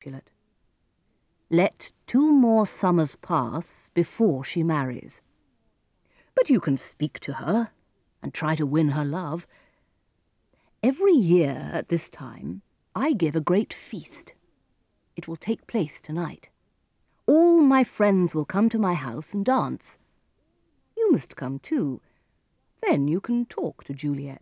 Capulet. Let two more summers pass before she marries. But you can speak to her and try to win her love. Every year at this time, I give a great feast. It will take place tonight. All my friends will come to my house and dance. You must come too. Then you can talk to Juliet.